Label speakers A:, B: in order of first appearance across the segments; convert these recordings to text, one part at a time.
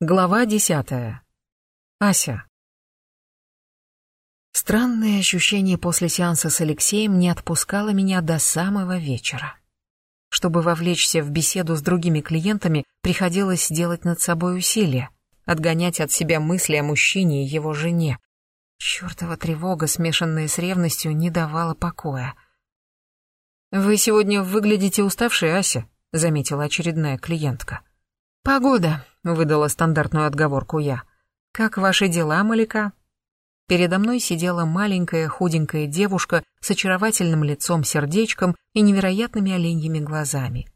A: Глава десятая. Ася. Странное ощущение после сеанса с Алексеем не отпускало меня до самого вечера. Чтобы вовлечься в беседу с другими клиентами, приходилось делать над собой усилия, отгонять от себя мысли о мужчине и его жене. Чёртова тревога, смешанная с ревностью, не давала покоя. «Вы сегодня выглядите уставшей, Ася», — заметила очередная клиентка. «Погода», — выдала стандартную отговорку я. «Как ваши дела, Малика?» Передо мной сидела маленькая худенькая девушка с очаровательным лицом-сердечком и невероятными оленьими глазами.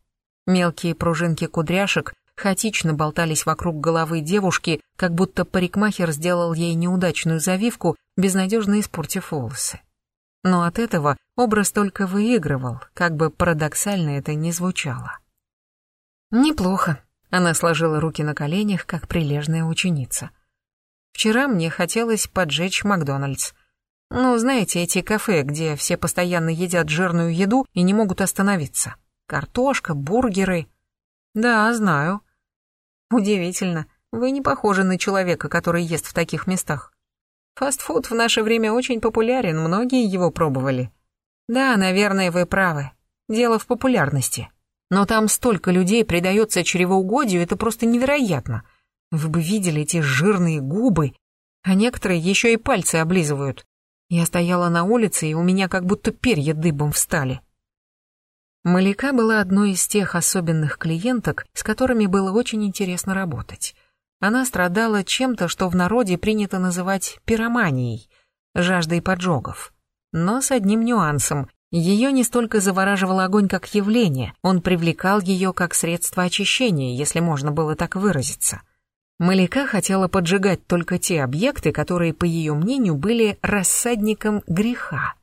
A: Мелкие пружинки кудряшек хаотично болтались вокруг головы девушки, как будто парикмахер сделал ей неудачную завивку, безнадежно испортив волосы. Но от этого образ только выигрывал, как бы парадоксально это ни звучало. «Неплохо», она сложила руки на коленях, как прилежная ученица. Вчера мне хотелось поджечь Макдональдс. Ну, знаете, эти кафе, где все постоянно едят жирную еду и не могут остановиться. Картошка, бургеры. Да, знаю. Удивительно. Вы не похожи на человека, который ест в таких местах. Фастфуд в наше время очень популярен, многие его пробовали. Да, наверное, вы правы. Дело в популярности. Но там столько людей предается чревоугодию, это просто невероятно. Вы бы видели эти жирные губы, а некоторые еще и пальцы облизывают. Я стояла на улице, и у меня как будто перья дыбом встали. Маляка была одной из тех особенных клиенток, с которыми было очень интересно работать. Она страдала чем-то, что в народе принято называть пироманией, жаждой поджогов. Но с одним нюансом. Ее не столько завораживал огонь как явление, он привлекал ее как средство очищения, если можно было так выразиться. Маляка хотела поджигать только те объекты, которые, по ее мнению, были рассадником греха.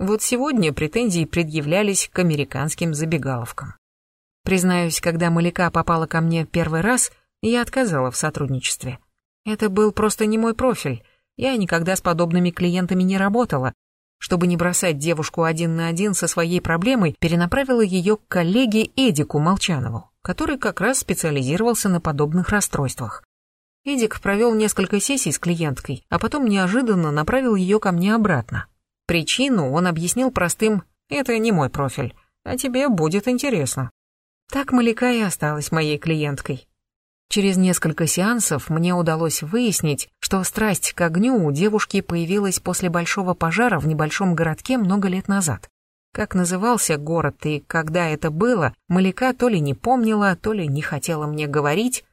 A: Вот сегодня претензии предъявлялись к американским забегаловкам. Признаюсь, когда Маляка попала ко мне первый раз, я отказала в сотрудничестве. Это был просто не мой профиль. Я никогда с подобными клиентами не работала, чтобы не бросать девушку один на один со своей проблемой, перенаправила ее к коллеге Эдику Молчанову, который как раз специализировался на подобных расстройствах. Эдик провел несколько сессий с клиенткой, а потом неожиданно направил ее ко мне обратно. Причину он объяснил простым «это не мой профиль, а тебе будет интересно». Так Маляка и осталась моей клиенткой. Через несколько сеансов мне удалось выяснить, что страсть к огню у девушки появилась после большого пожара в небольшом городке много лет назад. Как назывался город и когда это было, Маляка то ли не помнила, то ли не хотела мне говорить.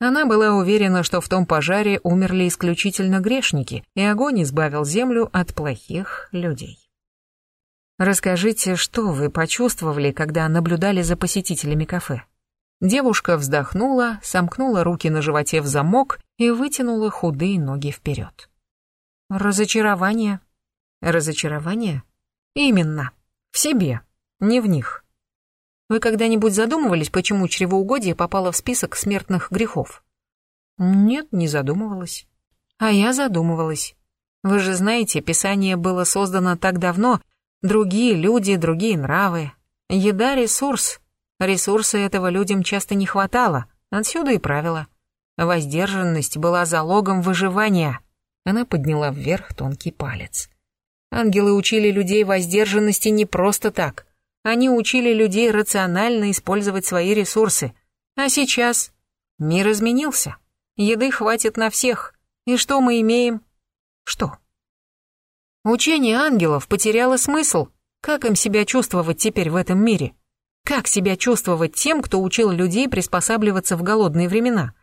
A: Она была уверена, что в том пожаре умерли исключительно грешники, и огонь избавил землю от плохих людей. Расскажите, что вы почувствовали, когда наблюдали за посетителями кафе? Девушка вздохнула, сомкнула руки на животе в замок и вытянула худые ноги вперед. Разочарование. Разочарование? Именно. В себе, не в них. Вы когда-нибудь задумывались, почему чревоугодие попало в список смертных грехов? Нет, не задумывалась. А я задумывалась. Вы же знаете, Писание было создано так давно, другие люди, другие нравы. Еда — ресурс, Ресурса этого людям часто не хватало, отсюда и правило. Воздержанность была залогом выживания. Она подняла вверх тонкий палец. Ангелы учили людей воздержанности не просто так. Они учили людей рационально использовать свои ресурсы. А сейчас мир изменился. Еды хватит на всех. И что мы имеем? Что? Учение ангелов потеряло смысл. Как им себя чувствовать теперь в этом мире? Как себя чувствовать тем, кто учил людей приспосабливаться в голодные времена?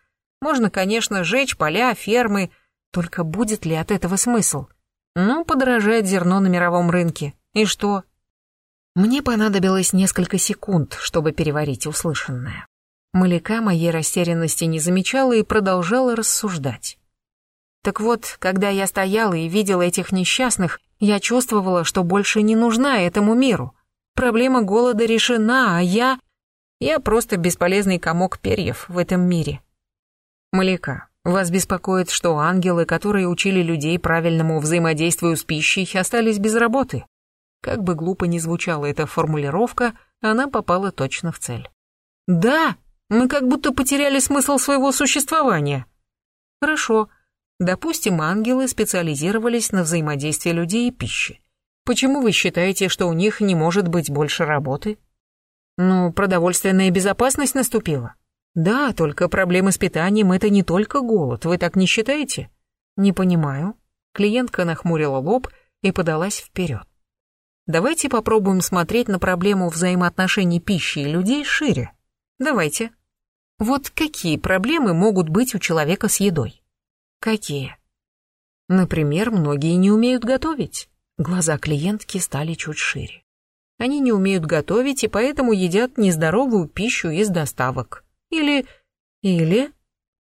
A: Можно, конечно, жечь поля, фермы, только будет ли от этого смысл? Ну, подорожает зерно на мировом рынке. И что? Мне понадобилось несколько секунд, чтобы переварить услышанное. Маляка моей растерянности не замечала и продолжала рассуждать. Так вот, когда я стояла и видела этих несчастных, я чувствовала, что больше не нужна этому миру. Проблема голода решена, а я... Я просто бесполезный комок перьев в этом мире. Маляка, вас беспокоит, что ангелы, которые учили людей правильному взаимодействию с пищей, остались без работы? Как бы глупо ни звучала эта формулировка, она попала точно в цель. Да, мы как будто потеряли смысл своего существования. Хорошо. Допустим, ангелы специализировались на взаимодействии людей и пищи. Почему вы считаете, что у них не может быть больше работы? Ну, продовольственная безопасность наступила. Да, только проблемы с питанием — это не только голод, вы так не считаете? Не понимаю. Клиентка нахмурила лоб и подалась вперед. Давайте попробуем смотреть на проблему взаимоотношений пищи и людей шире. Давайте. Вот какие проблемы могут быть у человека с едой? Какие? Например, многие не умеют готовить. Глаза клиентки стали чуть шире. Они не умеют готовить и поэтому едят нездоровую пищу из доставок. Или... или...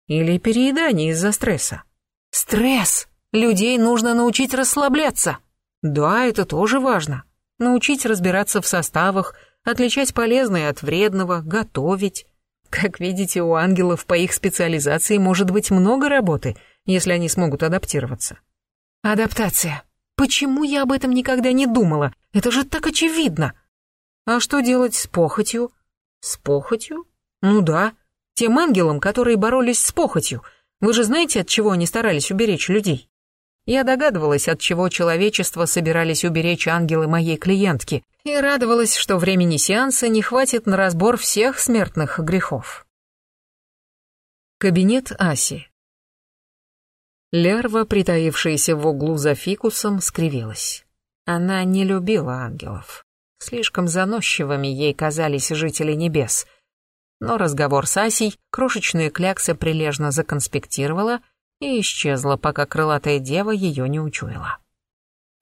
A: или переедание из-за стресса. Стресс! Людей нужно научить расслабляться. Да, это тоже важно научить разбираться в составах, отличать полезное от вредного, готовить. Как видите, у ангелов по их специализации может быть много работы, если они смогут адаптироваться. Адаптация. Почему я об этом никогда не думала? Это же так очевидно. А что делать с похотью? С похотью? Ну да, тем ангелам, которые боролись с похотью. Вы же знаете, от чего они старались уберечь людей? Я догадывалась, от чего человечество собирались уберечь ангелы моей клиентки, и радовалась, что времени сеанса не хватит на разбор всех смертных грехов. Кабинет Аси. Лярва, притаившаяся в углу за фикусом, скривилась. Она не любила ангелов. Слишком заносчивыми ей казались жители небес. Но разговор с Асей крошечная клякса прилежно законспектировала — и исчезла, пока крылатая дева ее не учуяла.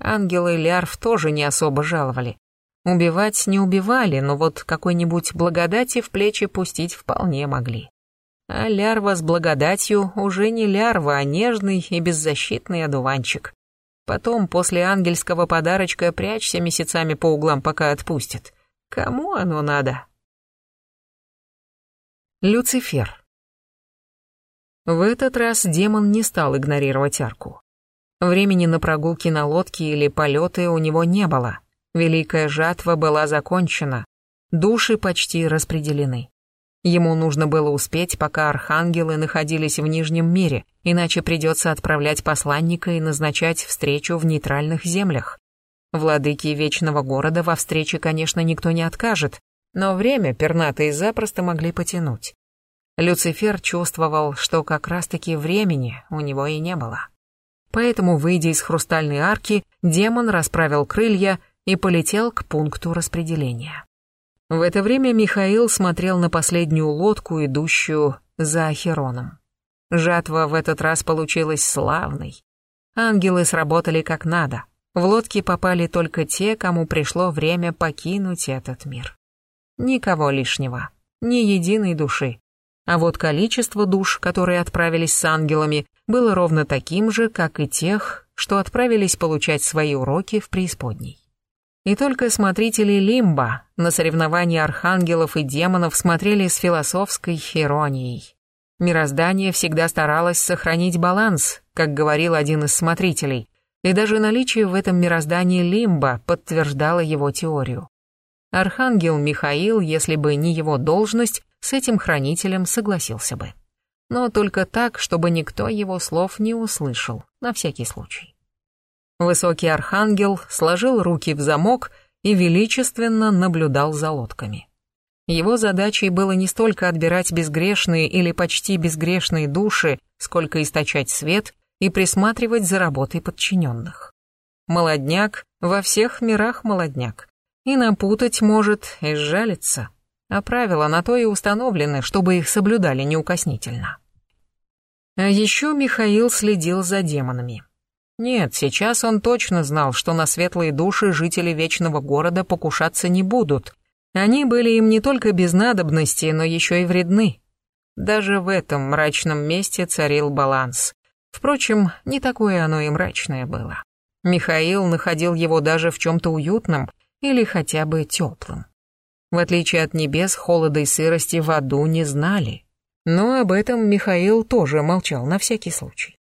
A: Ангелы Лярв тоже не особо жаловали. Убивать не убивали, но вот какой-нибудь благодати в плечи пустить вполне могли. А лярва с благодатью уже не лярва, а нежный и беззащитный одуванчик. Потом, после ангельского подарочка, прячься месяцами по углам, пока отпустит. Кому оно надо? Люцифер. В этот раз демон не стал игнорировать арку. Времени на прогулки на лодке или полеты у него не было. Великая жатва была закончена. Души почти распределены. Ему нужно было успеть, пока архангелы находились в Нижнем мире, иначе придется отправлять посланника и назначать встречу в нейтральных землях. Владыки Вечного Города во встрече, конечно, никто не откажет, но время пернатые запросто могли потянуть. Люцифер чувствовал, что как раз-таки времени у него и не было. Поэтому, выйдя из хрустальной арки, демон расправил крылья и полетел к пункту распределения. В это время Михаил смотрел на последнюю лодку, идущую за Ахероном. Жатва в этот раз получилась славной. Ангелы сработали как надо. В лодки попали только те, кому пришло время покинуть этот мир. Никого лишнего, ни единой души. А вот количество душ, которые отправились с ангелами, было ровно таким же, как и тех, что отправились получать свои уроки в преисподней. И только смотрители Лимба на соревнования архангелов и демонов смотрели с философской иронией. Мироздание всегда старалось сохранить баланс, как говорил один из смотрителей, и даже наличие в этом мироздании Лимба подтверждало его теорию. Архангел Михаил, если бы не его должность, с этим хранителем согласился бы. Но только так, чтобы никто его слов не услышал, на всякий случай. Высокий архангел сложил руки в замок и величественно наблюдал за лодками. Его задачей было не столько отбирать безгрешные или почти безгрешные души, сколько источать свет и присматривать за работой подчиненных. Молодняк, во всех мирах молодняк, и напутать может, и сжалиться а правила на то и установлены, чтобы их соблюдали неукоснительно. А еще Михаил следил за демонами. Нет, сейчас он точно знал, что на светлые души жители Вечного Города покушаться не будут. Они были им не только без надобности, но еще и вредны. Даже в этом мрачном месте царил баланс. Впрочем, не такое оно и мрачное было. Михаил находил его даже в чем-то уютном или хотя бы теплым. В отличие от небес, холода и сырости в аду не знали. Но об этом Михаил тоже молчал на всякий случай.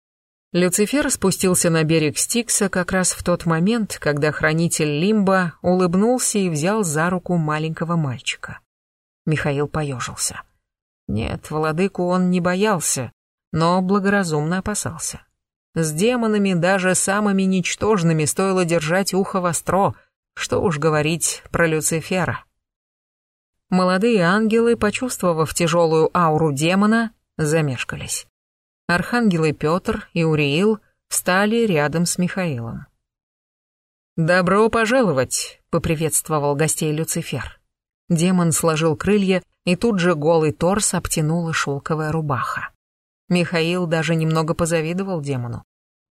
A: Люцифер спустился на берег Стикса как раз в тот момент, когда хранитель Лимба улыбнулся и взял за руку маленького мальчика. Михаил поежился. Нет, владыку он не боялся, но благоразумно опасался. С демонами, даже самыми ничтожными, стоило держать ухо востро, что уж говорить про Люцифера. Молодые ангелы, почувствовав тяжелую ауру демона, замешкались. Архангелы Петр и Уриил встали рядом с Михаилом. «Добро пожаловать!» — поприветствовал гостей Люцифер. Демон сложил крылья, и тут же голый торс обтянула шелковая рубаха. Михаил даже немного позавидовал демону.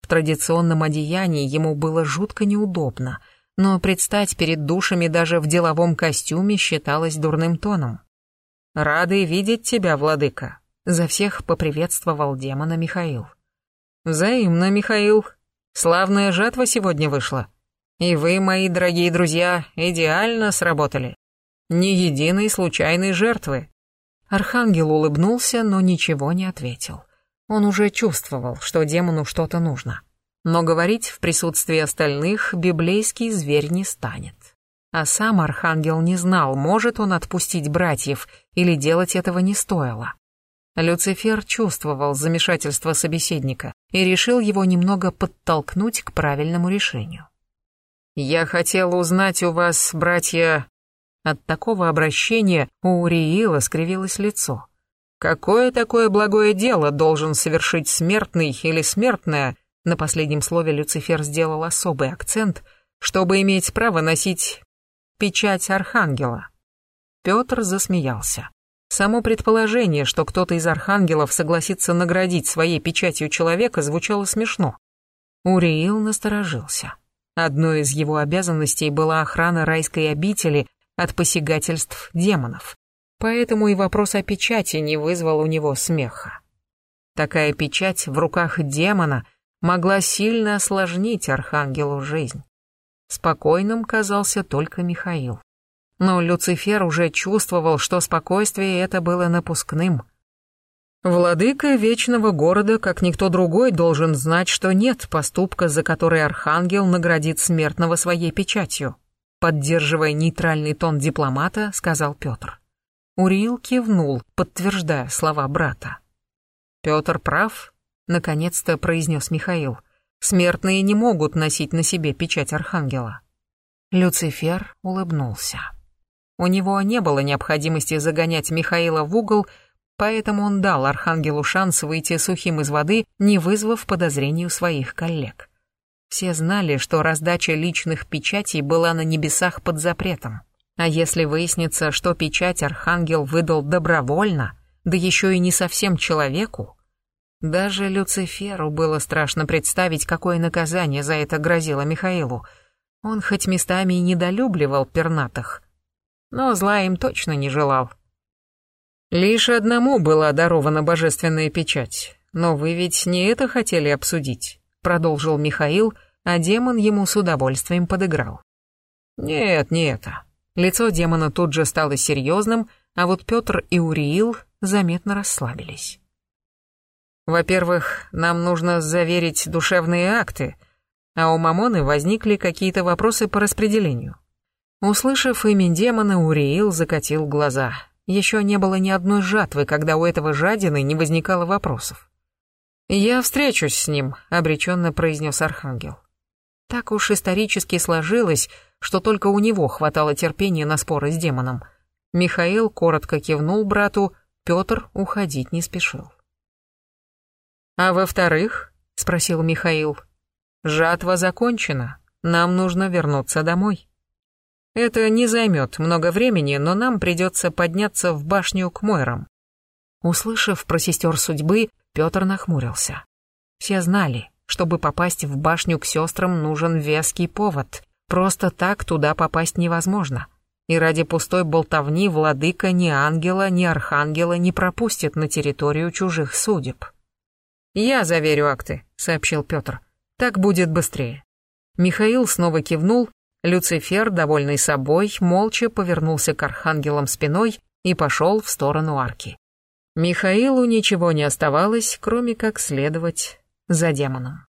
A: В традиционном одеянии ему было жутко неудобно, но предстать перед душами даже в деловом костюме считалось дурным тоном. «Рады видеть тебя, владыка», — за всех поприветствовал демона Михаил. «Взаимно, Михаил. Славная жатва сегодня вышла. И вы, мои дорогие друзья, идеально сработали. Ни единой случайной жертвы». Архангел улыбнулся, но ничего не ответил. Он уже чувствовал, что демону что-то нужно. Но говорить в присутствии остальных библейский зверь не станет. А сам архангел не знал, может он отпустить братьев или делать этого не стоило. Люцифер чувствовал замешательство собеседника и решил его немного подтолкнуть к правильному решению. «Я хотел узнать у вас, братья...» От такого обращения у Уриила скривилось лицо. Какое такое благое дело должен совершить смертный или смертная? На последнем слове Люцифер сделал особый акцент, чтобы иметь право носить печать архангела. Петр засмеялся. Само предположение, что кто-то из архангелов согласится наградить своей печатью человека, звучало смешно. Уриил насторожился. Одной из его обязанностей была охрана райской обители от посягательств демонов. Поэтому и вопрос о печати не вызвал у него смеха. Такая печать в руках демона могла сильно осложнить архангелу жизнь. Спокойным казался только Михаил. Но Люцифер уже чувствовал, что спокойствие это было напускным. Владыка Вечного Города, как никто другой, должен знать, что нет поступка, за который архангел наградит смертного своей печатью. Поддерживая нейтральный тон дипломата, сказал Петр. Уриил кивнул, подтверждая слова брата. «Петр прав», — наконец-то произнес Михаил. «Смертные не могут носить на себе печать Архангела». Люцифер улыбнулся. У него не было необходимости загонять Михаила в угол, поэтому он дал Архангелу шанс выйти сухим из воды, не вызвав подозрений у своих коллег. Все знали, что раздача личных печатей была на небесах под запретом. А если выяснится, что печать Архангел выдал добровольно, да еще и не совсем человеку, даже Люциферу было страшно представить, какое наказание за это грозило Михаилу. Он хоть местами и недолюбливал пернатых, но зла им точно не желал. Лишь одному была дарована божественная печать, но вы ведь не это хотели обсудить, продолжил Михаил, а демон ему с удовольствием подыграл. Нет, не это. Лицо демона тут же стало серьезным, а вот Петр и Уриил заметно расслабились. Во-первых, нам нужно заверить душевные акты, а у Мамоны возникли какие-то вопросы по распределению. Услышав имя демона, Уриил закатил глаза. Еще не было ни одной жатвы, когда у этого жадины не возникало вопросов. «Я встречусь с ним», — обреченно произнес Архангел. Так уж исторически сложилось, что только у него хватало терпения на споры с демоном. Михаил коротко кивнул брату, Петр уходить не спешил. «А во-вторых?» — спросил Михаил. «Жатва закончена, нам нужно вернуться домой. Это не займет много времени, но нам придется подняться в башню к Мойрам». Услышав про сестер судьбы, Петр нахмурился. Все знали, чтобы попасть в башню к сестрам нужен веский повод. Просто так туда попасть невозможно. И ради пустой болтовни владыка ни ангела, ни архангела не пропустит на территорию чужих судеб. «Я заверю акты», — сообщил Петр. «Так будет быстрее». Михаил снова кивнул, Люцифер, довольный собой, молча повернулся к архангелам спиной и пошел в сторону арки. Михаилу ничего не оставалось, кроме как следовать за демоном.